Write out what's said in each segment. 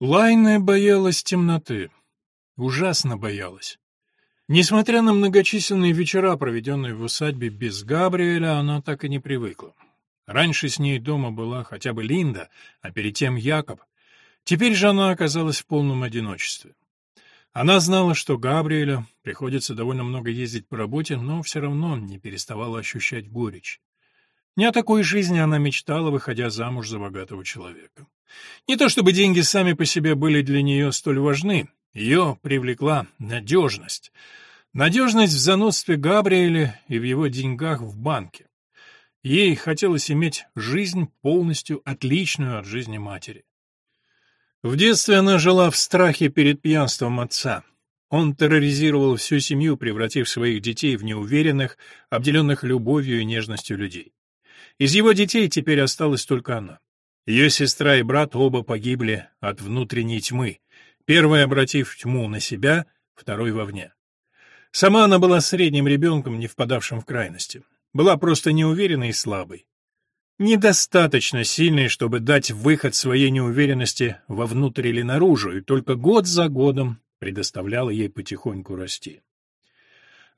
Лайна боялась темноты. Ужасно боялась. Несмотря на многочисленные вечера, проведенные в усадьбе без Габриэля, она так и не привыкла. Раньше с ней дома была хотя бы Линда, а перед тем Якоб. Теперь же она оказалась в полном одиночестве. Она знала, что Габриэля приходится довольно много ездить по работе, но все равно не переставала ощущать горечь. Не о такой жизни она мечтала, выходя замуж за богатого человека. Не то чтобы деньги сами по себе были для нее столь важны, ее привлекла надежность. Надежность в занудстве Габриэля и в его деньгах в банке. Ей хотелось иметь жизнь полностью отличную от жизни матери. В детстве она жила в страхе перед пьянством отца. Он терроризировал всю семью, превратив своих детей в неуверенных, обделенных любовью и нежностью людей. Из его детей теперь осталась только она. Ее сестра и брат оба погибли от внутренней тьмы, первый обратив тьму на себя, второй вовне. Сама она была средним ребенком, не впадавшим в крайности. Была просто неуверенной и слабой. Недостаточно сильной, чтобы дать выход своей неуверенности вовнутрь или наружу, и только год за годом предоставляла ей потихоньку расти.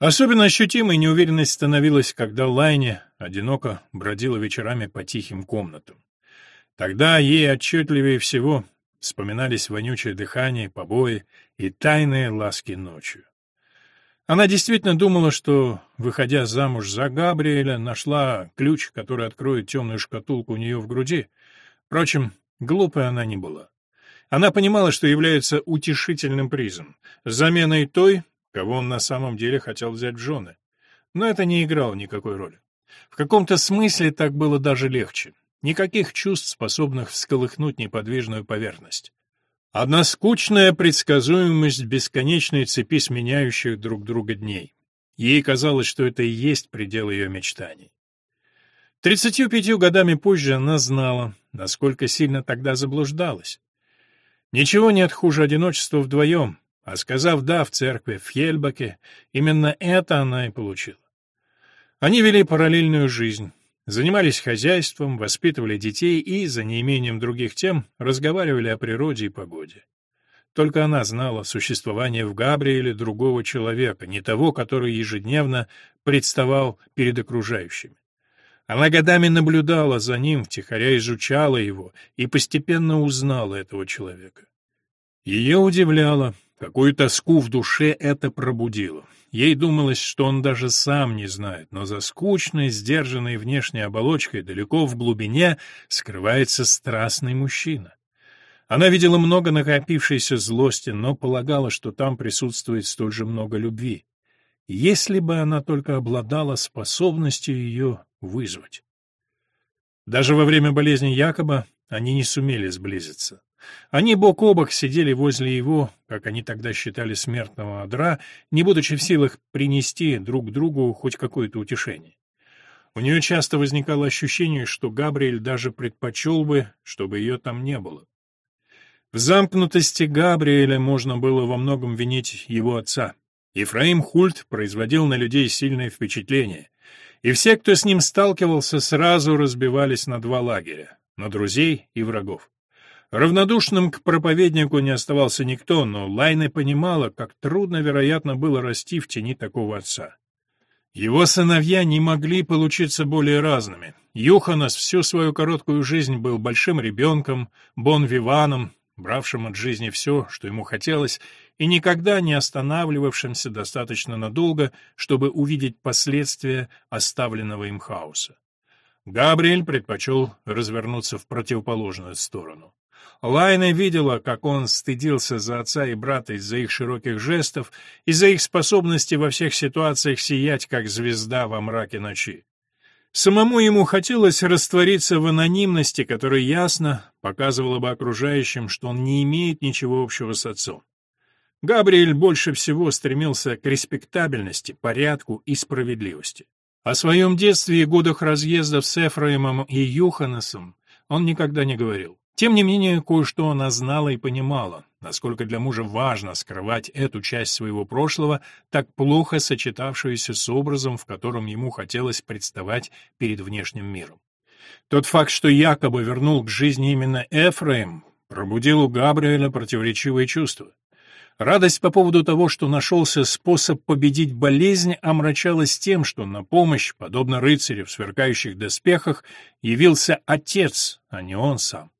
Особенно ощутимой неуверенность становилась, когда Лайне одиноко бродила вечерами по тихим комнатам. Тогда ей отчетливее всего вспоминались вонючее дыхание, побои и тайные ласки ночью. Она действительно думала, что, выходя замуж за Габриэля, нашла ключ, который откроет темную шкатулку у нее в груди. Впрочем, глупой она не была. Она понимала, что является утешительным призом, заменой той, кого он на самом деле хотел взять в жены. Но это не играло никакой роли. В каком-то смысле так было даже легче. Никаких чувств, способных всколыхнуть неподвижную поверхность. Одна скучная предсказуемость бесконечной цепи сменяющих друг друга дней. Ей казалось, что это и есть предел ее мечтаний. Тридцатью пятью годами позже она знала, насколько сильно тогда заблуждалась. Ничего нет хуже одиночества вдвоем, а сказав «да» в церкви в Хельбаке, именно это она и получила. Они вели параллельную жизнь, Занимались хозяйством, воспитывали детей и, за неимением других тем, разговаривали о природе и погоде. Только она знала существование в Габриэле другого человека, не того, который ежедневно представал перед окружающими. Она годами наблюдала за ним, втихаря изучала его и постепенно узнала этого человека. Ее удивляло, какую тоску в душе это пробудило. Ей думалось, что он даже сам не знает, но за скучной, сдержанной внешней оболочкой далеко в глубине скрывается страстный мужчина. Она видела много накопившейся злости, но полагала, что там присутствует столь же много любви. Если бы она только обладала способностью ее вызвать. Даже во время болезни Якоба они не сумели сблизиться. Они бок о бок сидели возле его, как они тогда считали, смертного одра, не будучи в силах принести друг другу хоть какое-то утешение. У нее часто возникало ощущение, что Габриэль даже предпочел бы, чтобы ее там не было. В замкнутости Габриэля можно было во многом винить его отца. Ефраим Хульт производил на людей сильное впечатление, и все, кто с ним сталкивался, сразу разбивались на два лагеря — на друзей и врагов. Равнодушным к проповеднику не оставался никто, но Лайна понимала, как трудно, вероятно, было расти в тени такого отца. Его сыновья не могли получиться более разными. Юханас всю свою короткую жизнь был большим ребенком, бон-виваном, бравшим от жизни все, что ему хотелось, и никогда не останавливавшимся достаточно надолго, чтобы увидеть последствия оставленного им хаоса. Габриэль предпочел развернуться в противоположную сторону. Лайна видела, как он стыдился за отца и брата из-за их широких жестов, из-за их способности во всех ситуациях сиять, как звезда во мраке ночи. Самому ему хотелось раствориться в анонимности, которая ясно показывала бы окружающим, что он не имеет ничего общего с отцом. Габриэль больше всего стремился к респектабельности, порядку и справедливости. О своем детстве и годах разъездов с Эфраимом и Юханесом он никогда не говорил. Тем не менее, кое-что она знала и понимала, насколько для мужа важно скрывать эту часть своего прошлого, так плохо сочетавшуюся с образом, в котором ему хотелось представать перед внешним миром. Тот факт, что якобы вернул к жизни именно Эфраим, пробудил у Габриэля противоречивые чувства. Радость по поводу того, что нашелся способ победить болезнь, омрачалась тем, что на помощь, подобно рыцарю в сверкающих доспехах, явился отец, а не он сам.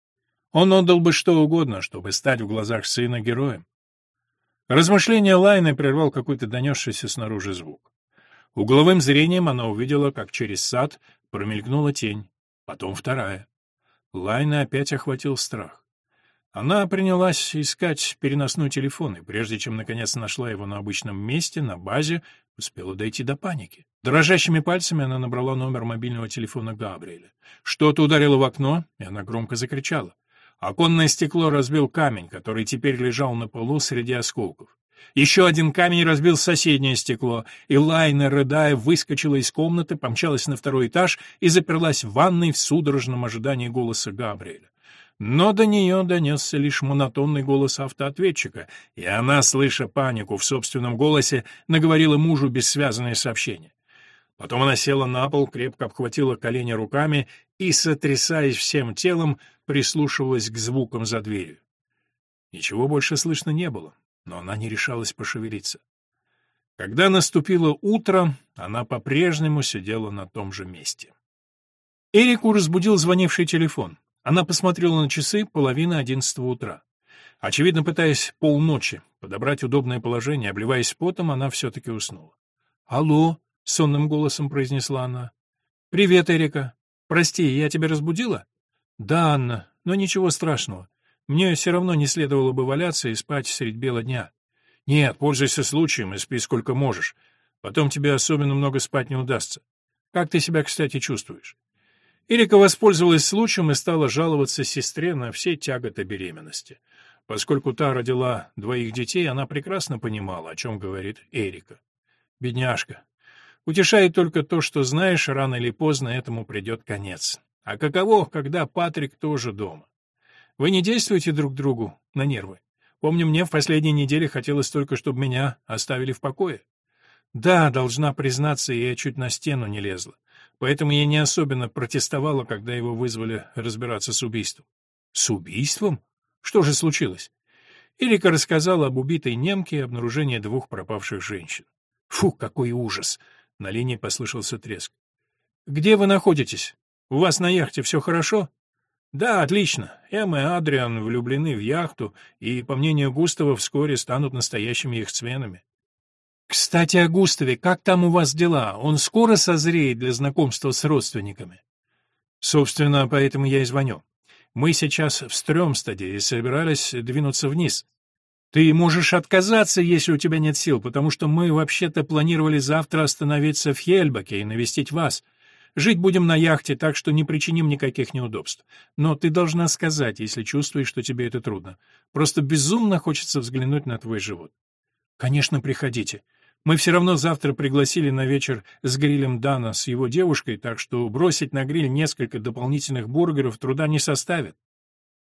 Он отдал бы что угодно, чтобы стать в глазах сына героем. Размышление Лайны прервал какой-то донесшийся снаружи звук. Угловым зрением она увидела, как через сад промелькнула тень, потом вторая. Лайна опять охватил страх. Она принялась искать переносной телефон, и прежде чем наконец нашла его на обычном месте, на базе, успела дойти до паники. Дрожащими пальцами она набрала номер мобильного телефона Габриэля. Что-то ударило в окно, и она громко закричала. Оконное стекло разбил камень, который теперь лежал на полу среди осколков. Еще один камень разбил соседнее стекло, и Лайна, рыдая, выскочила из комнаты, помчалась на второй этаж и заперлась в ванной в судорожном ожидании голоса Габриэля. Но до нее донесся лишь монотонный голос автоответчика, и она, слыша панику в собственном голосе, наговорила мужу бессвязанное сообщение. Потом она села на пол, крепко обхватила колени руками и, сотрясаясь всем телом, прислушивалась к звукам за дверью. Ничего больше слышно не было, но она не решалась пошевелиться. Когда наступило утро, она по-прежнему сидела на том же месте. Эрику разбудил звонивший телефон. Она посмотрела на часы половина одиннадцатого утра. Очевидно, пытаясь полночи подобрать удобное положение, обливаясь потом, она все-таки уснула. «Алло», — сонным голосом произнесла она. «Привет, Эрика. Прости, я тебя разбудила?» «Да, Анна, но ничего страшного. Мне все равно не следовало бы валяться и спать средь бела дня». «Нет, пользуйся случаем и спи сколько можешь. Потом тебе особенно много спать не удастся. Как ты себя, кстати, чувствуешь?» Эрика воспользовалась случаем и стала жаловаться сестре на все тяготы беременности. Поскольку та родила двоих детей, она прекрасно понимала, о чем говорит Эрика. Бедняжка. Утешает только то, что знаешь, рано или поздно этому придет конец. А каково, когда Патрик тоже дома? Вы не действуете друг другу на нервы? Помню, мне в последние недели хотелось только, чтобы меня оставили в покое. Да, должна признаться, я чуть на стену не лезла поэтому я не особенно протестовала, когда его вызвали разбираться с убийством. С убийством? Что же случилось? Эрика рассказала об убитой немке и обнаружении двух пропавших женщин. Фу, какой ужас! На линии послышался треск. Где вы находитесь? У вас на яхте все хорошо? Да, отлично. Эмма и Адриан влюблены в яхту и, по мнению Густава, вскоре станут настоящими яхтсменами. «Кстати, о Густаве, как там у вас дела? Он скоро созреет для знакомства с родственниками?» «Собственно, поэтому я и звоню. Мы сейчас в Стрёмстаде и собирались двинуться вниз. Ты можешь отказаться, если у тебя нет сил, потому что мы вообще-то планировали завтра остановиться в Хельбаке и навестить вас. Жить будем на яхте, так что не причиним никаких неудобств. Но ты должна сказать, если чувствуешь, что тебе это трудно. Просто безумно хочется взглянуть на твой живот. Конечно, приходите. Мы все равно завтра пригласили на вечер с грилем Дана с его девушкой, так что бросить на гриль несколько дополнительных бургеров труда не составит.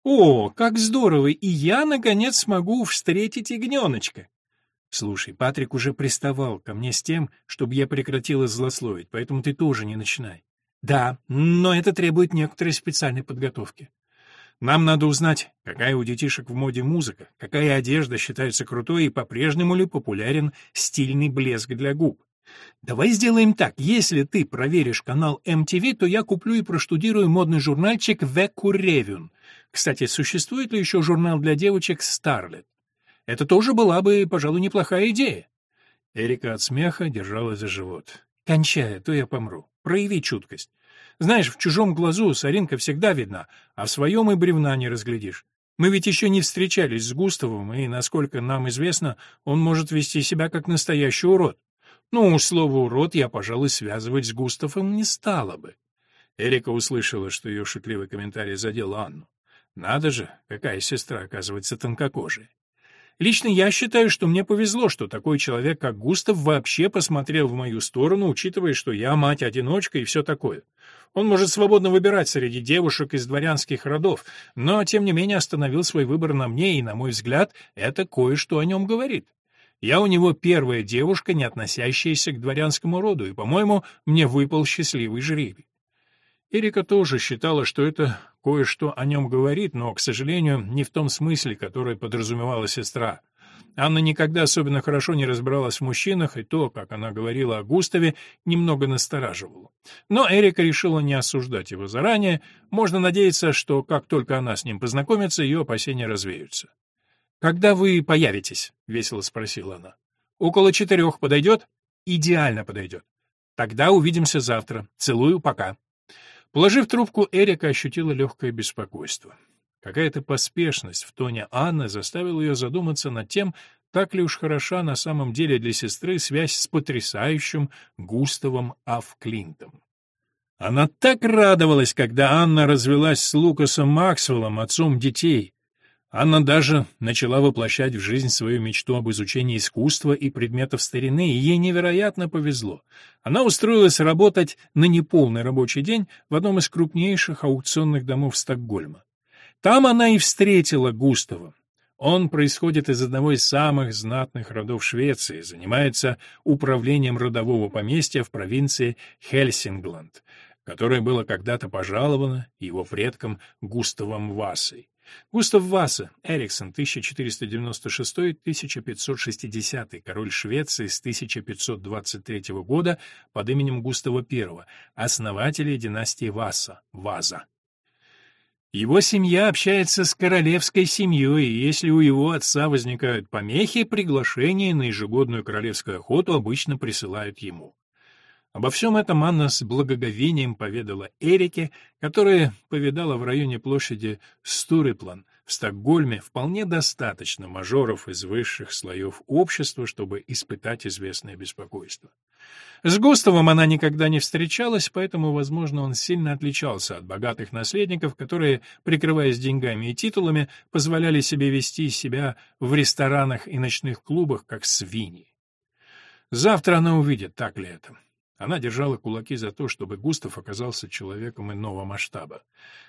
О, как здорово! И я, наконец, смогу встретить ягненочка. Слушай, Патрик уже приставал ко мне с тем, чтобы я прекратила злословить, поэтому ты тоже не начинай. Да, но это требует некоторой специальной подготовки. Нам надо узнать, какая у детишек в моде музыка, какая одежда считается крутой и по-прежнему ли популярен стильный блеск для губ. Давай сделаем так. Если ты проверишь канал MTV, то я куплю и проштудирую модный журнальчик The Currevun. Кстати, существует ли еще журнал для девочек Starlet? Это тоже была бы, пожалуй, неплохая идея. Эрика от смеха держалась за живот. Кончай, а то я помру. Прояви чуткость. Знаешь, в чужом глазу соринка всегда видна, а в своем и бревна не разглядишь. Мы ведь еще не встречались с Густавом, и, насколько нам известно, он может вести себя как настоящий урод. Ну слово «урод» я, пожалуй, связывать с Густавом не стала бы. Эрика услышала, что ее шутливый комментарий задел Анну. Надо же, какая сестра, оказывается, тонкокожая. Лично я считаю, что мне повезло, что такой человек, как Густав, вообще посмотрел в мою сторону, учитывая, что я мать-одиночка и все такое. Он может свободно выбирать среди девушек из дворянских родов, но, тем не менее, остановил свой выбор на мне, и, на мой взгляд, это кое-что о нем говорит. Я у него первая девушка, не относящаяся к дворянскому роду, и, по-моему, мне выпал счастливый жребий. Эрика тоже считала, что это кое-что о нем говорит, но, к сожалению, не в том смысле, который подразумевала сестра. Анна никогда особенно хорошо не разбиралась в мужчинах, и то, как она говорила о Густаве, немного настораживало. Но Эрика решила не осуждать его заранее, можно надеяться, что как только она с ним познакомится, ее опасения развеются. «Когда вы появитесь?» — весело спросила она. «Около четырех подойдет?» «Идеально подойдет. Тогда увидимся завтра. Целую, пока». Положив трубку, Эрика ощутила легкое беспокойство. Какая-то поспешность в тоне Анны заставила ее задуматься над тем, так ли уж хороша на самом деле для сестры связь с потрясающим Густавом Афклинтом. Она так радовалась, когда Анна развелась с Лукасом Максвеллом, отцом детей. Анна даже начала воплощать в жизнь свою мечту об изучении искусства и предметов старины, и ей невероятно повезло. Она устроилась работать на неполный рабочий день в одном из крупнейших аукционных домов Стокгольма. Там она и встретила Густава. Он происходит из одного из самых знатных родов Швеции, занимается управлением родового поместья в провинции Хельсингланд, которое было когда-то пожаловано его предком Густавом Васой. Густав Васа, Эриксон, 1496-1560, король Швеции с 1523 года под именем Густава I, основатель династии Васа, Ваза. Его семья общается с королевской семьей, и если у его отца возникают помехи, приглашение на ежегодную королевскую охоту обычно присылают ему. Обо всем этом Анна с благоговением поведала Эрике, которая повидала в районе площади Стуриплан в Стокгольме вполне достаточно мажоров из высших слоев общества, чтобы испытать известное беспокойство. С Густавом она никогда не встречалась, поэтому, возможно, он сильно отличался от богатых наследников, которые, прикрываясь деньгами и титулами, позволяли себе вести себя в ресторанах и ночных клубах, как свиньи. Завтра она увидит, так ли это. Она держала кулаки за то, чтобы Густав оказался человеком иного масштаба.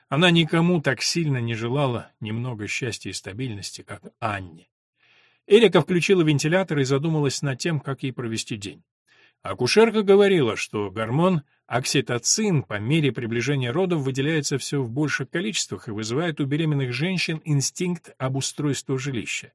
Она никому так сильно не желала немного счастья и стабильности, как Анне. Эрика включила вентилятор и задумалась над тем, как ей провести день. Акушерка говорила, что гормон окситоцин по мере приближения родов выделяется все в больших количествах и вызывает у беременных женщин инстинкт обустройства жилища.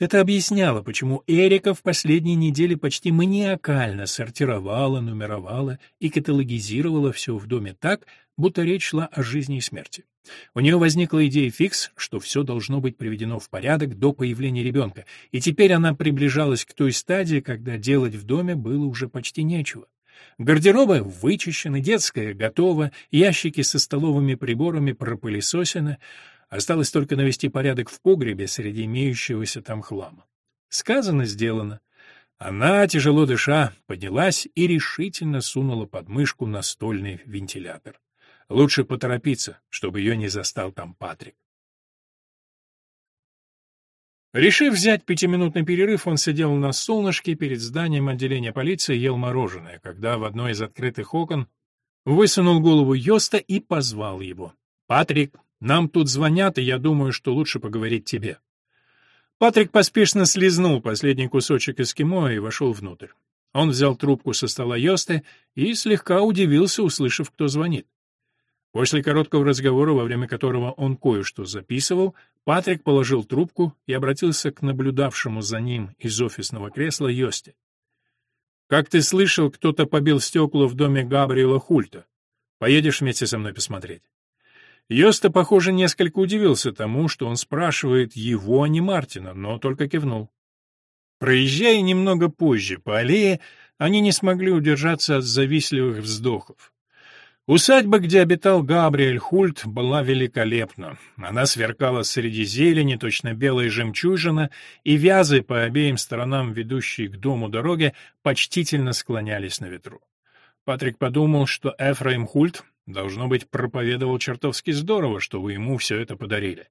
Это объясняло, почему Эрика в последние недели почти маниакально сортировала, нумеровала и каталогизировала все в доме так, будто речь шла о жизни и смерти. У нее возникла идея фикс, что все должно быть приведено в порядок до появления ребенка, и теперь она приближалась к той стадии, когда делать в доме было уже почти нечего. Гардеробы вычищены, детская готова, ящики со столовыми приборами пропылесосены, осталось только навести порядок в погребе среди имеющегося там хлама. Сказано, сделано. Она, тяжело дыша, поднялась и решительно сунула под мышку настольный вентилятор. Лучше поторопиться, чтобы ее не застал там Патрик. Решив взять пятиминутный перерыв, он сидел на солнышке перед зданием отделения полиции ел мороженое, когда в одно из открытых окон высунул голову Йоста и позвал его. «Патрик, нам тут звонят, и я думаю, что лучше поговорить тебе». Патрик поспешно слезнул последний кусочек эскимо и вошел внутрь. Он взял трубку со стола Йосты и слегка удивился, услышав, кто звонит. После короткого разговора, во время которого он кое-что записывал, Патрик положил трубку и обратился к наблюдавшему за ним из офисного кресла Йосте. «Как ты слышал, кто-то побил стекла в доме Габриэла Хульта. Поедешь вместе со мной посмотреть?» Йоста, похоже, несколько удивился тому, что он спрашивает его, а не Мартина, но только кивнул. Проезжая немного позже по аллее, они не смогли удержаться от завистливых вздохов. Усадьба, где обитал Габриэль Хульт, была великолепна. Она сверкала среди зелени, точно белая жемчужина, и вязы по обеим сторонам, ведущие к дому дороги, почтительно склонялись на ветру. Патрик подумал, что Эфраим Хульт, должно быть, проповедовал чертовски здорово, что вы ему все это подарили.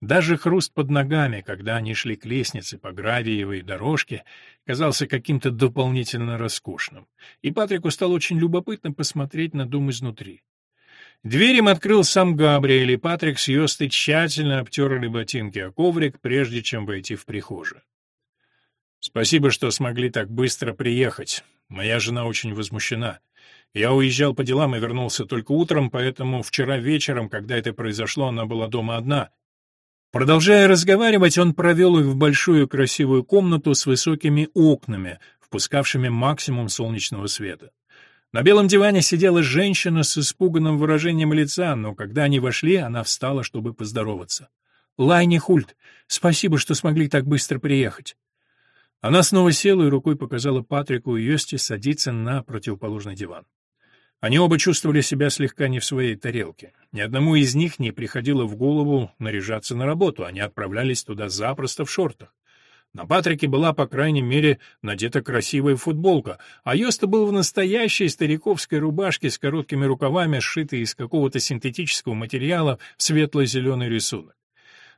Даже хруст под ногами, когда они шли к лестнице по гравиевой дорожке, казался каким-то дополнительно роскошным, и Патрику стало очень любопытно посмотреть на дом изнутри. Дверь им открыл сам Габриэль, и Патрик с Йостой тщательно обтерли ботинки о коврик, прежде чем войти в прихожую. «Спасибо, что смогли так быстро приехать. Моя жена очень возмущена. Я уезжал по делам и вернулся только утром, поэтому вчера вечером, когда это произошло, она была дома одна. Продолжая разговаривать, он провел их в большую красивую комнату с высокими окнами, впускавшими максимум солнечного света. На белом диване сидела женщина с испуганным выражением лица, но когда они вошли, она встала, чтобы поздороваться. «Лайни Хульт, спасибо, что смогли так быстро приехать». Она снова села и рукой показала Патрику и Йости садиться на противоположный диван. Они оба чувствовали себя слегка не в своей тарелке. Ни одному из них не приходило в голову наряжаться на работу, они отправлялись туда запросто в шортах. На Патрике была, по крайней мере, надета красивая футболка, а Йоста был в настоящей стариковской рубашке с короткими рукавами, сшитой из какого-то синтетического материала в светло-зеленый рисунок.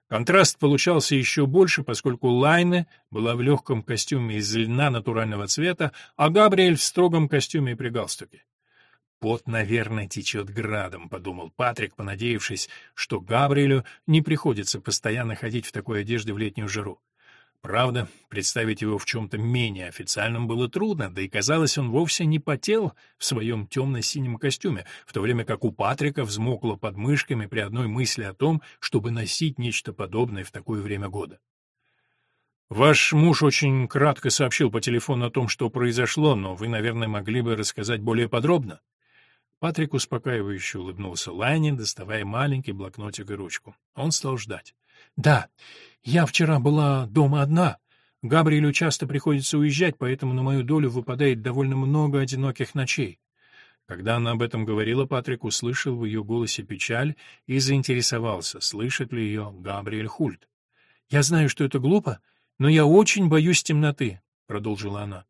Контраст получался еще больше, поскольку Лайне была в легком костюме из льна натурального цвета, а Габриэль в строгом костюме при галстуке. «Пот, наверное, течет градом», — подумал Патрик, понадеявшись, что Габриэлю не приходится постоянно ходить в такой одежде в летнюю жару. Правда, представить его в чем-то менее официальном было трудно, да и казалось, он вовсе не потел в своем темно-синем костюме, в то время как у Патрика взмокло под мышками при одной мысли о том, чтобы носить нечто подобное в такое время года. «Ваш муж очень кратко сообщил по телефону о том, что произошло, но вы, наверное, могли бы рассказать более подробно». Патрик успокаивающе улыбнулся Лайне, доставая маленький блокнотик и ручку. Он стал ждать. «Да, я вчера была дома одна. Габриэлю часто приходится уезжать, поэтому на мою долю выпадает довольно много одиноких ночей». Когда она об этом говорила, Патрик услышал в ее голосе печаль и заинтересовался, слышит ли ее Габриэль Хульт. «Я знаю, что это глупо, но я очень боюсь темноты», — продолжила она.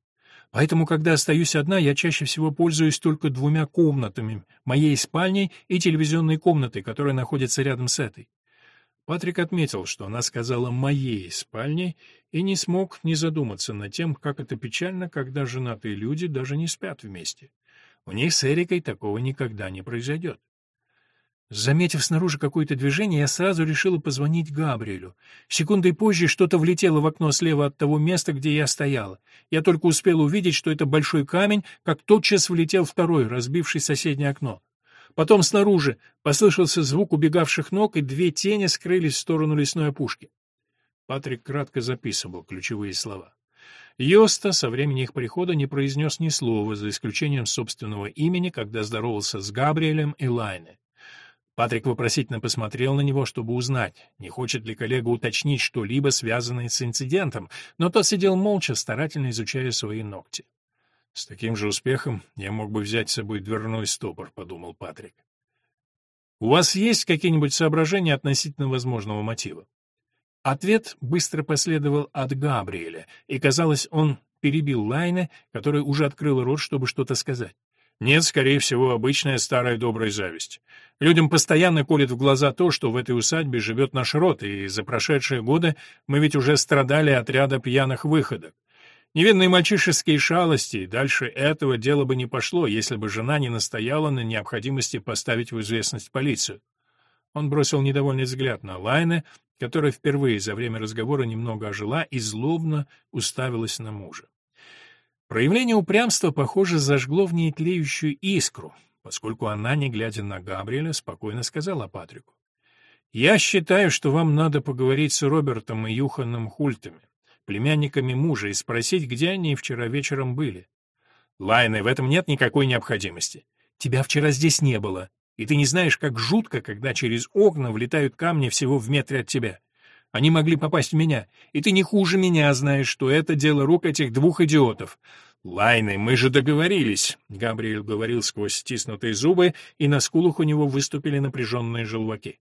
«Поэтому, когда остаюсь одна, я чаще всего пользуюсь только двумя комнатами, моей спальней и телевизионной комнатой, которая находится рядом с этой. Патрик отметил, что она сказала «моей спальней» и не смог не задуматься над тем, как это печально, когда женатые люди даже не спят вместе. У них с Эрикой такого никогда не произойдет. Заметив снаружи какое-то движение, я сразу решила позвонить Габриэлю. Секундой позже что-то влетело в окно слева от того места, где я стояла. Я только успела увидеть, что это большой камень, как тотчас влетел второй, разбивший соседнее окно. Потом снаружи послышался звук убегавших ног, и две тени скрылись в сторону лесной опушки. Патрик кратко записывал ключевые слова. Йоста со времени их прихода не произнес ни слова, за исключением собственного имени, когда здоровался с Габриэлем и Лайне. Патрик вопросительно посмотрел на него, чтобы узнать, не хочет ли коллега уточнить что-либо, связанное с инцидентом, но тот сидел молча, старательно изучая свои ногти. С таким же успехом я мог бы взять с собой дверной стопор, подумал Патрик. У вас есть какие-нибудь соображения относительно возможного мотива? Ответ быстро последовал от Габриэля, и, казалось, он перебил Лайна, который уже открыл рот, чтобы что-то сказать. Нет, скорее всего, обычная старая добрая зависть. Людям постоянно колет в глаза то, что в этой усадьбе живет наш род, и за прошедшие годы мы ведь уже страдали от ряда пьяных выходок. Невинные мальчишеские шалости, дальше этого дело бы не пошло, если бы жена не настояла на необходимости поставить в известность полицию. Он бросил недовольный взгляд на Лайне, которая впервые за время разговора немного ожила и злобно уставилась на мужа. Проявление упрямства, похоже, зажгло в ней тлеющую искру, поскольку она, не глядя на Габриэля, спокойно сказала Патрику. «Я считаю, что вам надо поговорить с Робертом и Юханом Хультами племянниками мужа, и спросить, где они вчера вечером были. Лайны, в этом нет никакой необходимости. Тебя вчера здесь не было, и ты не знаешь, как жутко, когда через окна влетают камни всего в метре от тебя. Они могли попасть в меня, и ты не хуже меня знаешь, что это дело рук этих двух идиотов. «Лайны, мы же договорились», — Габриэль говорил сквозь стиснутые зубы, и на скулах у него выступили напряженные желваки.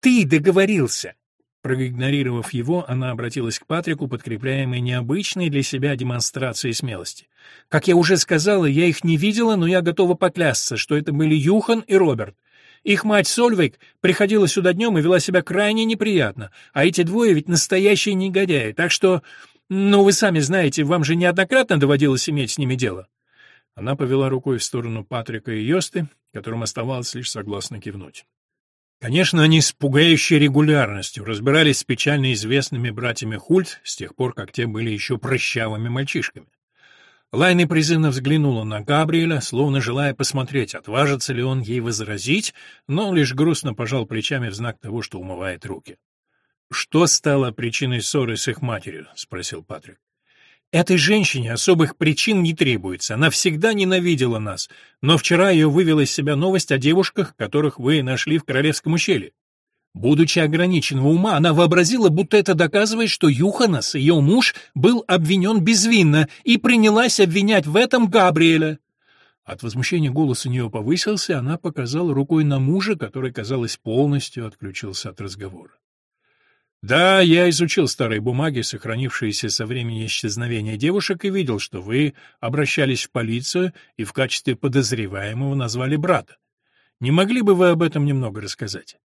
«Ты договорился! Проигнорировав его, она обратилась к Патрику, подкрепляемой необычной для себя демонстрацией смелости. «Как я уже сказала, я их не видела, но я готова поклясться, что это были Юхан и Роберт. Их мать Сольвейк приходила сюда днем и вела себя крайне неприятно, а эти двое ведь настоящие негодяи, так что... Ну, вы сами знаете, вам же неоднократно доводилось иметь с ними дело». Она повела рукой в сторону Патрика и Йосты, которым оставалось лишь согласно кивнуть. Конечно, они с пугающей регулярностью разбирались с печально известными братьями Хульт с тех пор, как те были еще прыщавыми мальчишками. Лайна призывно взглянула на Габриэля, словно желая посмотреть, отважится ли он ей возразить, но лишь грустно пожал плечами в знак того, что умывает руки. «Что стало причиной ссоры с их матерью?» — спросил Патрик. «Этой женщине особых причин не требуется. Она всегда ненавидела нас. Но вчера ее вывела из себя новость о девушках, которых вы нашли в Королевском ущелье. Будучи ограниченного ума, она вообразила, будто это доказывает, что Юханас, ее муж, был обвинен безвинно, и принялась обвинять в этом Габриэля. От возмущения голос у нее повысился, она показала рукой на мужа, который, казалось, полностью отключился от разговора. «Да, я изучил старые бумаги, сохранившиеся со времени исчезновения девушек, и видел, что вы обращались в полицию и в качестве подозреваемого назвали брата. Не могли бы вы об этом немного рассказать?»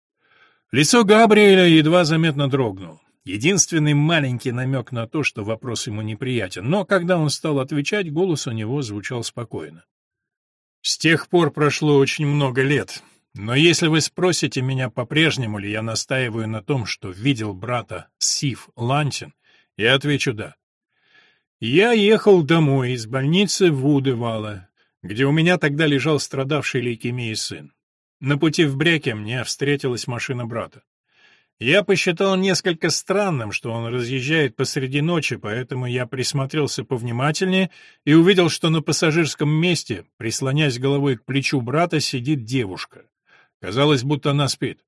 Лицо Габриэля едва заметно дрогнуло. Единственный маленький намек на то, что вопрос ему неприятен, но когда он стал отвечать, голос у него звучал спокойно. «С тех пор прошло очень много лет, но если вы спросите меня, по-прежнему ли я настаиваю на том, что видел брата Сив Лантин, я отвечу «да». Я ехал домой из больницы в Удывала, где у меня тогда лежал страдавший лейкемией сын. На пути в Бреке мне встретилась машина брата. Я посчитал несколько странным, что он разъезжает посреди ночи, поэтому я присмотрелся повнимательнее и увидел, что на пассажирском месте, прислонясь головой к плечу брата, сидит девушка. Казалось, будто она спит.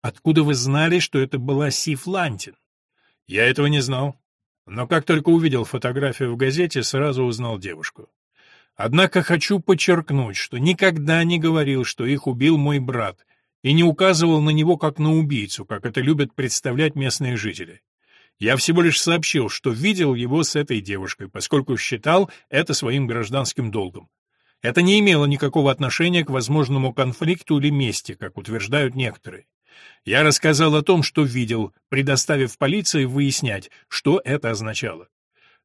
Откуда вы знали, что это была Сиф Лантин? Я этого не знал. Но как только увидел фотографию в газете, сразу узнал девушку. Однако хочу подчеркнуть, что никогда не говорил, что их убил мой брат, и не указывал на него как на убийцу, как это любят представлять местные жители. Я всего лишь сообщил, что видел его с этой девушкой, поскольку считал это своим гражданским долгом. Это не имело никакого отношения к возможному конфликту или мести, как утверждают некоторые. Я рассказал о том, что видел, предоставив полиции выяснять, что это означало.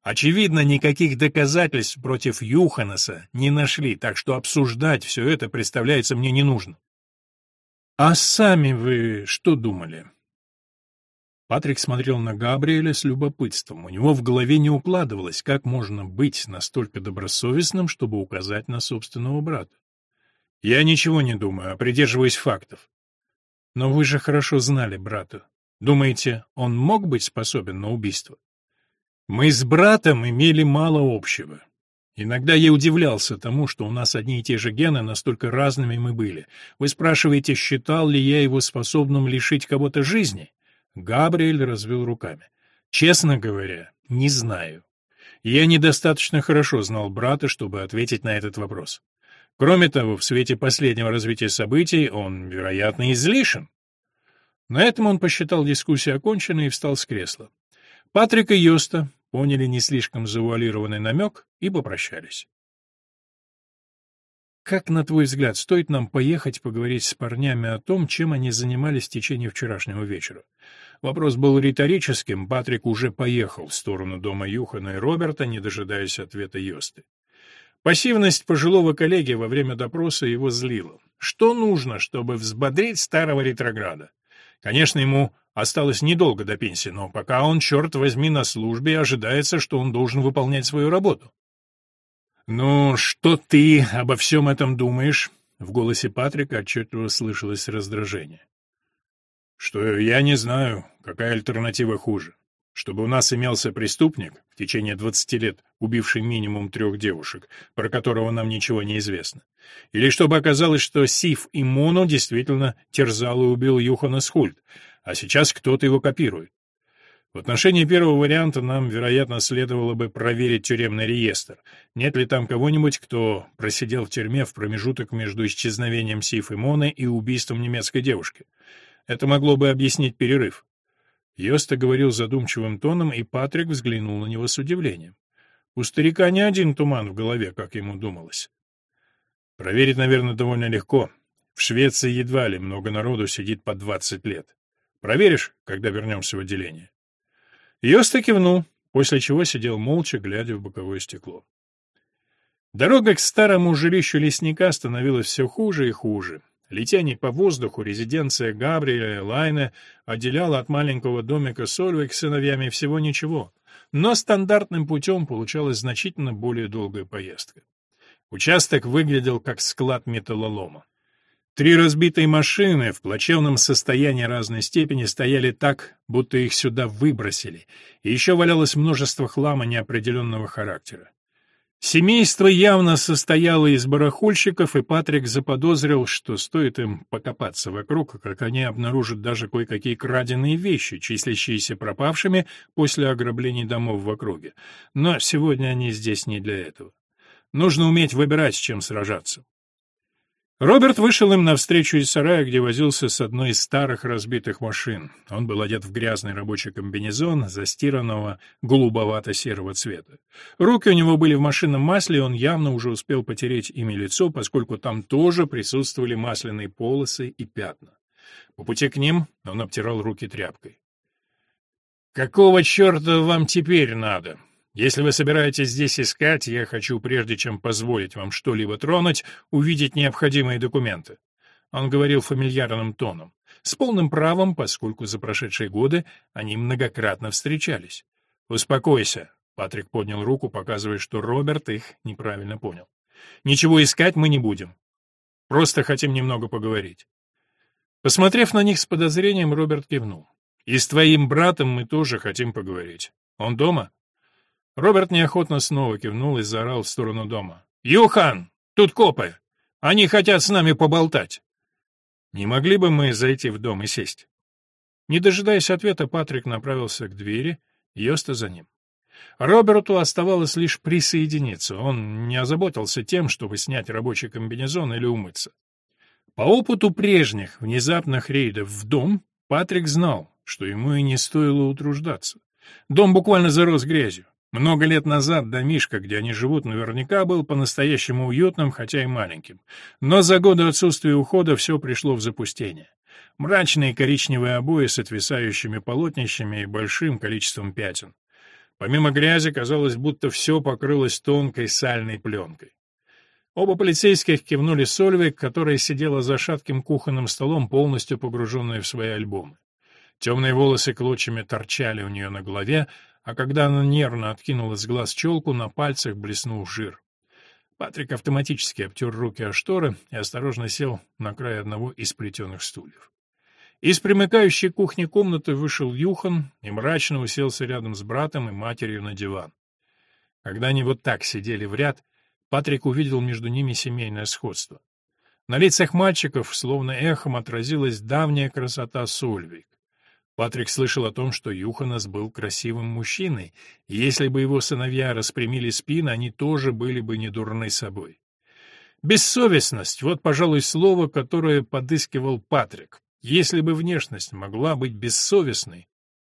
Очевидно, никаких доказательств против Юханаса не нашли, так что обсуждать все это представляется мне не нужно. А сами вы что думали? Патрик смотрел на Габриэля с любопытством. У него в голове не укладывалось, как можно быть настолько добросовестным, чтобы указать на собственного брата. Я ничего не думаю, а придерживаюсь фактов. Но вы же хорошо знали брата. Думаете, он мог быть способен на убийство? Мы с братом имели мало общего. Иногда я удивлялся тому, что у нас одни и те же гены, настолько разными мы были. Вы спрашиваете, считал ли я его способным лишить кого-то жизни? Габриэль развел руками. Честно говоря, не знаю. Я недостаточно хорошо знал брата, чтобы ответить на этот вопрос. Кроме того, в свете последнего развития событий он, вероятно, излишен. На этом он посчитал дискуссию оконченной и встал с кресла. Патрик и Йоста поняли не слишком завуалированный намек и попрощались. Как, на твой взгляд, стоит нам поехать поговорить с парнями о том, чем они занимались в течение вчерашнего вечера? Вопрос был риторическим, Патрик уже поехал в сторону дома Юхана и Роберта, не дожидаясь ответа Йосты. Пассивность пожилого коллеги во время допроса его злила. Что нужно, чтобы взбодрить старого ретрограда? Конечно, ему Осталось недолго до пенсии, но пока он, черт возьми, на службе, ожидается, что он должен выполнять свою работу. «Ну, что ты обо всем этом думаешь?» В голосе Патрика отчетливо слышалось раздражение. «Что я не знаю, какая альтернатива хуже. Чтобы у нас имелся преступник, в течение двадцати лет убивший минимум трех девушек, про которого нам ничего не известно. Или чтобы оказалось, что Сиф и Моно действительно терзал и убил Юхана Схульт, а сейчас кто-то его копирует. В отношении первого варианта нам, вероятно, следовало бы проверить тюремный реестр. Нет ли там кого-нибудь, кто просидел в тюрьме в промежуток между исчезновением Сиф и Моны и убийством немецкой девушки? Это могло бы объяснить перерыв. Йоста говорил задумчивым тоном, и Патрик взглянул на него с удивлением. У старика не один туман в голове, как ему думалось. Проверить, наверное, довольно легко. В Швеции едва ли много народу сидит по двадцать лет. Проверишь, когда вернемся в отделение?» Йоста кивнул, после чего сидел молча, глядя в боковое стекло. Дорога к старому жилищу лесника становилась все хуже и хуже. Летение по воздуху резиденция Габриэля Лайна отделяла от маленького домика Сольвик с сыновьями всего ничего, но стандартным путем получалась значительно более долгая поездка. Участок выглядел как склад металлолома. Три разбитые машины в плачевном состоянии разной степени стояли так, будто их сюда выбросили, и еще валялось множество хлама неопределенного характера. Семейство явно состояло из барахольщиков, и Патрик заподозрил, что стоит им покопаться вокруг, как они обнаружат даже кое-какие краденые вещи, числящиеся пропавшими после ограблений домов в округе. Но сегодня они здесь не для этого. Нужно уметь выбирать, с чем сражаться. Роберт вышел им навстречу из сарая, где возился с одной из старых разбитых машин. Он был одет в грязный рабочий комбинезон, застиранного голубовато-серого цвета. Руки у него были в машинном масле, и он явно уже успел потереть ими лицо, поскольку там тоже присутствовали масляные полосы и пятна. По пути к ним он обтирал руки тряпкой. «Какого черта вам теперь надо?» Если вы собираетесь здесь искать, я хочу, прежде чем позволить вам что-либо тронуть, увидеть необходимые документы. Он говорил фамильярным тоном, с полным правом, поскольку за прошедшие годы они многократно встречались. «Успокойся», — Патрик поднял руку, показывая, что Роберт их неправильно понял. «Ничего искать мы не будем. Просто хотим немного поговорить». Посмотрев на них с подозрением, Роберт кивнул. «И с твоим братом мы тоже хотим поговорить. Он дома?» Роберт неохотно снова кивнул и заорал в сторону дома. «Юхан! Тут копы! Они хотят с нами поболтать!» «Не могли бы мы зайти в дом и сесть?» Не дожидаясь ответа, Патрик направился к двери, Йоста за ним. Роберту оставалось лишь присоединиться, он не озаботился тем, чтобы снять рабочий комбинезон или умыться. По опыту прежних внезапных рейдов в дом, Патрик знал, что ему и не стоило утруждаться. Дом буквально зарос грязью. Много лет назад домишко, где они живут, наверняка был по-настоящему уютным, хотя и маленьким. Но за годы отсутствия ухода все пришло в запустение. Мрачные коричневые обои с отвисающими полотнищами и большим количеством пятен. Помимо грязи, казалось, будто все покрылось тонкой сальной пленкой. Оба полицейских кивнули Сольвик, которая сидела за шатким кухонным столом, полностью погруженная в свои альбомы. Темные волосы клочьями торчали у нее на голове, а когда она нервно откинула с глаз челку, на пальцах блеснул жир. Патрик автоматически обтер руки о шторы и осторожно сел на край одного из плетеных стульев. Из примыкающей кухни комнаты вышел Юхан и мрачно уселся рядом с братом и матерью на диван. Когда они вот так сидели в ряд, Патрик увидел между ними семейное сходство. На лицах мальчиков словно эхом отразилась давняя красота Сольвик. Патрик слышал о том, что Юханас был красивым мужчиной, и если бы его сыновья распрямили спины, они тоже были бы недурны собой. Бессовестность — вот, пожалуй, слово, которое подыскивал Патрик. Если бы внешность могла быть бессовестной,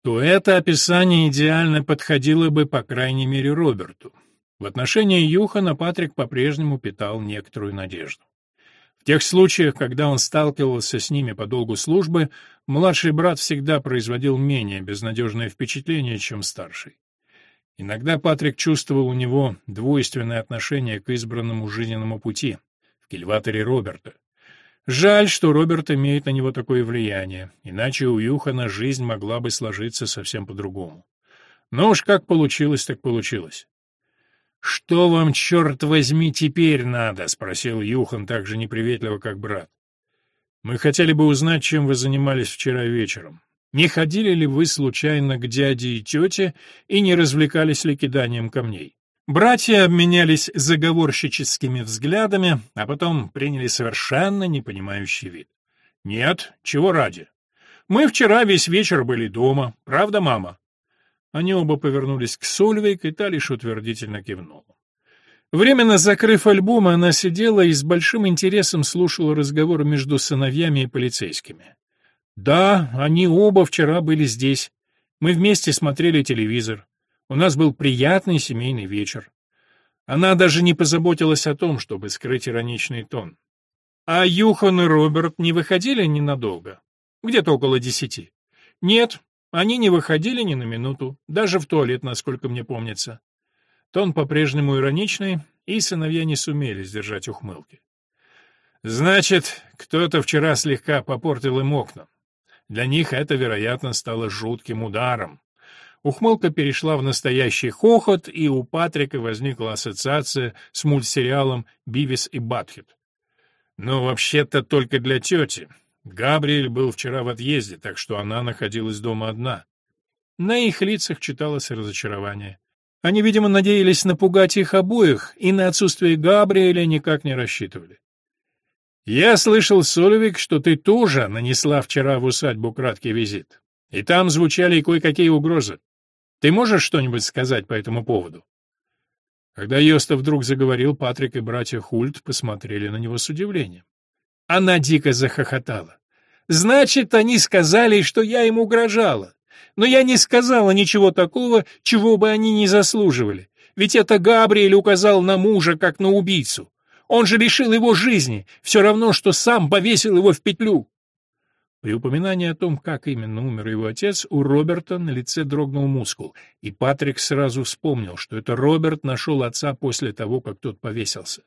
то это описание идеально подходило бы, по крайней мере, Роберту. В отношении Юхана Патрик по-прежнему питал некоторую надежду тех случаях, когда он сталкивался с ними по долгу службы, младший брат всегда производил менее безнадежное впечатление, чем старший. Иногда Патрик чувствовал у него двойственное отношение к избранному жизненному пути, в кильваторе Роберта. Жаль, что Роберт имеет на него такое влияние, иначе у Юхана жизнь могла бы сложиться совсем по-другому. Но уж как получилось, так получилось. «Что вам, черт возьми, теперь надо?» — спросил Юхан так же неприветливо, как брат. «Мы хотели бы узнать, чем вы занимались вчера вечером. Не ходили ли вы случайно к дяде и тете и не развлекались ли киданием камней?» Братья обменялись заговорщическими взглядами, а потом приняли совершенно непонимающий вид. «Нет, чего ради? Мы вчера весь вечер были дома, правда, мама?» Они оба повернулись к Сольвейк, и та лишь утвердительно кивнула. Временно закрыв альбом, она сидела и с большим интересом слушала разговоры между сыновьями и полицейскими. «Да, они оба вчера были здесь. Мы вместе смотрели телевизор. У нас был приятный семейный вечер. Она даже не позаботилась о том, чтобы скрыть ироничный тон. А Юхан и Роберт не выходили ненадолго? Где-то около десяти. Нет, они не выходили ни на минуту, даже в туалет, насколько мне помнится. Тон по-прежнему ироничный, и сыновья не сумели сдержать ухмылки. Значит, кто-то вчера слегка попортил им окна. Для них это, вероятно, стало жутким ударом. Ухмылка перешла в настоящий хохот, и у Патрика возникла ассоциация с мультсериалом «Бивис и Батхет». Но вообще-то только для тети. Габриэль был вчера в отъезде, так что она находилась дома одна. На их лицах читалось разочарование. Они, видимо, надеялись напугать их обоих, и на отсутствие Габриэля никак не рассчитывали. «Я слышал, Сольвик, что ты тоже нанесла вчера в усадьбу краткий визит. И там звучали кое-какие угрозы. Ты можешь что-нибудь сказать по этому поводу?» Когда Йоста вдруг заговорил, Патрик и братья Хульт посмотрели на него с удивлением. Она дико захохотала. «Значит, они сказали, что я им угрожала. Но я не сказала ничего такого, чего бы они не заслуживали. Ведь это Габриэль указал на мужа, как на убийцу. Он же лишил его жизни, все равно, что сам повесил его в петлю. При упоминании о том, как именно умер его отец, у Роберта на лице дрогнул мускул, и Патрик сразу вспомнил, что это Роберт нашел отца после того, как тот повесился.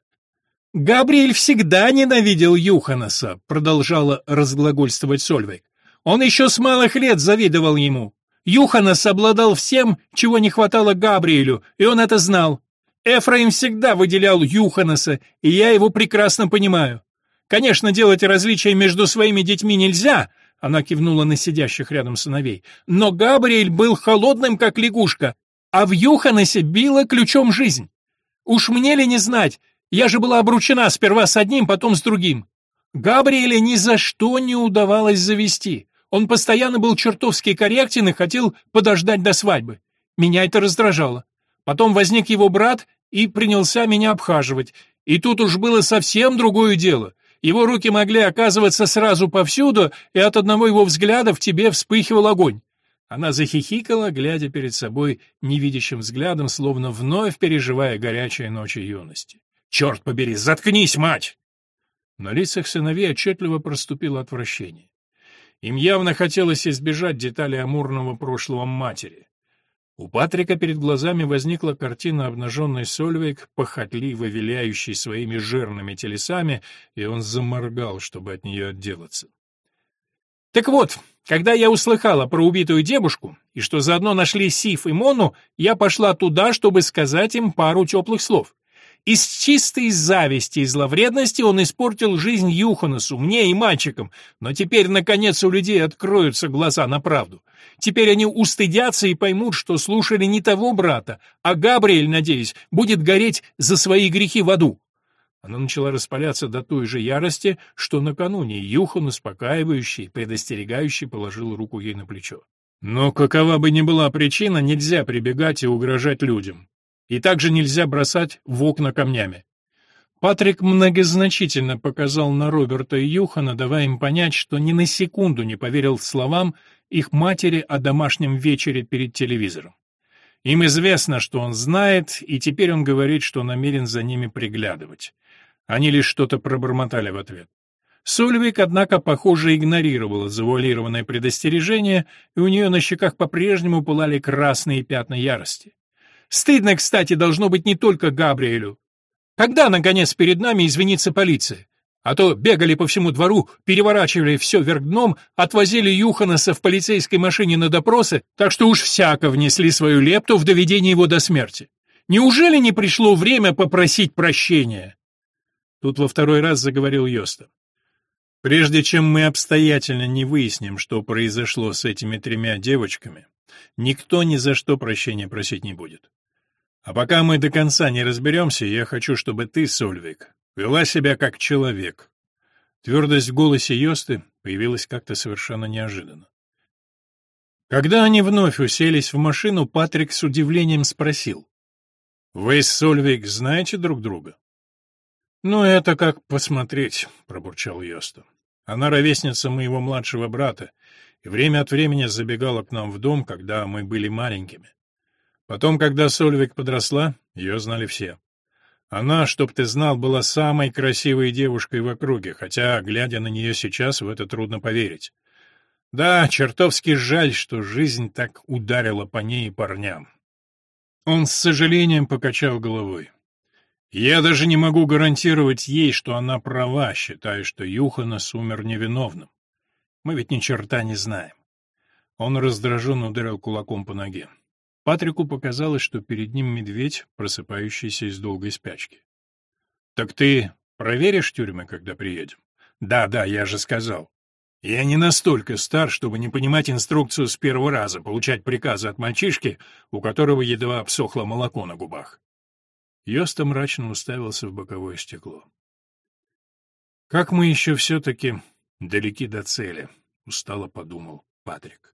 «Габриэль всегда ненавидел Юханаса», — продолжала разглагольствовать Сольвейк. «Он еще с малых лет завидовал ему. Юханас обладал всем, чего не хватало Габриэлю, и он это знал. Эфраим всегда выделял Юханаса, и я его прекрасно понимаю. Конечно, делать различия между своими детьми нельзя, она кивнула на сидящих рядом сыновей. Но Габриэль был холодным, как лягушка, а в Юханасе била ключом жизнь. Уж мне ли не знать, я же была обручена сперва с одним, потом с другим. Габриэля ни за что не удавалось завести. Он постоянно был чертовски корректен и хотел подождать до свадьбы. Меня это раздражало. Потом возник его брат и принялся меня обхаживать. И тут уж было совсем другое дело. Его руки могли оказываться сразу повсюду, и от одного его взгляда в тебе вспыхивал огонь. Она захихикала, глядя перед собой невидящим взглядом, словно вновь переживая горячие ночи юности. «Черт побери, заткнись, мать!» На лицах сыновей отчетливо проступило отвращение. Им явно хотелось избежать деталей амурного прошлого матери. У Патрика перед глазами возникла картина обнаженной Сольвейк, похотливо виляющей своими жирными телесами, и он заморгал, чтобы от нее отделаться. Так вот, когда я услыхала про убитую девушку, и что заодно нашли Сиф и Мону, я пошла туда, чтобы сказать им пару теплых слов. Из чистой зависти и зловредности он испортил жизнь Юханасу, мне и мальчикам, но теперь, наконец, у людей откроются глаза на правду. Теперь они устыдятся и поймут, что слушали не того брата, а Габриэль, надеюсь, будет гореть за свои грехи в аду. Она начала распаляться до той же ярости, что накануне Юхан, успокаивающий, предостерегающий, положил руку ей на плечо. Но какова бы ни была причина, нельзя прибегать и угрожать людям. И также нельзя бросать в окна камнями. Патрик многозначительно показал на Роберта и Юхана, давая им понять, что ни на секунду не поверил словам их матери о домашнем вечере перед телевизором. Им известно, что он знает, и теперь он говорит, что намерен за ними приглядывать. Они лишь что-то пробормотали в ответ. Сольвик, однако, похоже, игнорировала завуалированное предостережение, и у нее на щеках по-прежнему пылали красные пятна ярости. Стыдно, кстати, должно быть не только Габриэлю. Когда, наконец, перед нами извинится полиция? А то бегали по всему двору, переворачивали все вверх дном, отвозили Юханаса в полицейской машине на допросы, так что уж всяко внесли свою лепту в доведение его до смерти. Неужели не пришло время попросить прощения? Тут во второй раз заговорил Йоста. Прежде чем мы обстоятельно не выясним, что произошло с этими тремя девочками, никто ни за что прощения просить не будет. А пока мы до конца не разберемся, я хочу, чтобы ты, Сольвик, вела себя как человек. Твердость в голосе Йосты появилась как-то совершенно неожиданно. Когда они вновь уселись в машину, Патрик с удивлением спросил. «Вы Сольвик знаете друг друга?» «Ну, это как посмотреть», — пробурчал Йоста. «Она ровесница моего младшего брата, и время от времени забегала к нам в дом, когда мы были маленькими. Потом, когда Сольвик подросла, ее знали все. Она, чтоб ты знал, была самой красивой девушкой в округе, хотя, глядя на нее сейчас, в это трудно поверить. Да, чертовски жаль, что жизнь так ударила по ней и парням. Он с сожалением покачал головой. Я даже не могу гарантировать ей, что она права, считая, что Юханас умер невиновным. Мы ведь ни черта не знаем. Он раздраженно ударил кулаком по ноге. Патрику показалось, что перед ним медведь, просыпающийся из долгой спячки. «Так ты проверишь тюрьмы, когда приедем?» «Да, да, я же сказал. Я не настолько стар, чтобы не понимать инструкцию с первого раза, получать приказы от мальчишки, у которого едва обсохло молоко на губах». Йоста мрачно уставился в боковое стекло. «Как мы еще все-таки далеки до цели», — устало подумал Патрик.